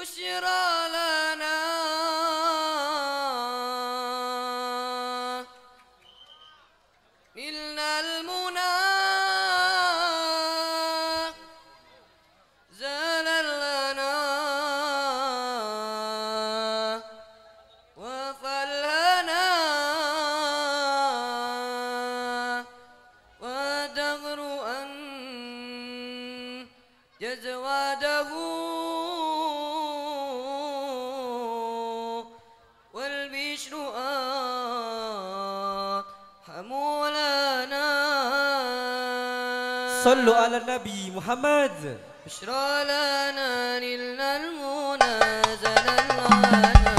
بشرى صلوا على النبي محمد. بشرى لنا نلنا المنى زل الله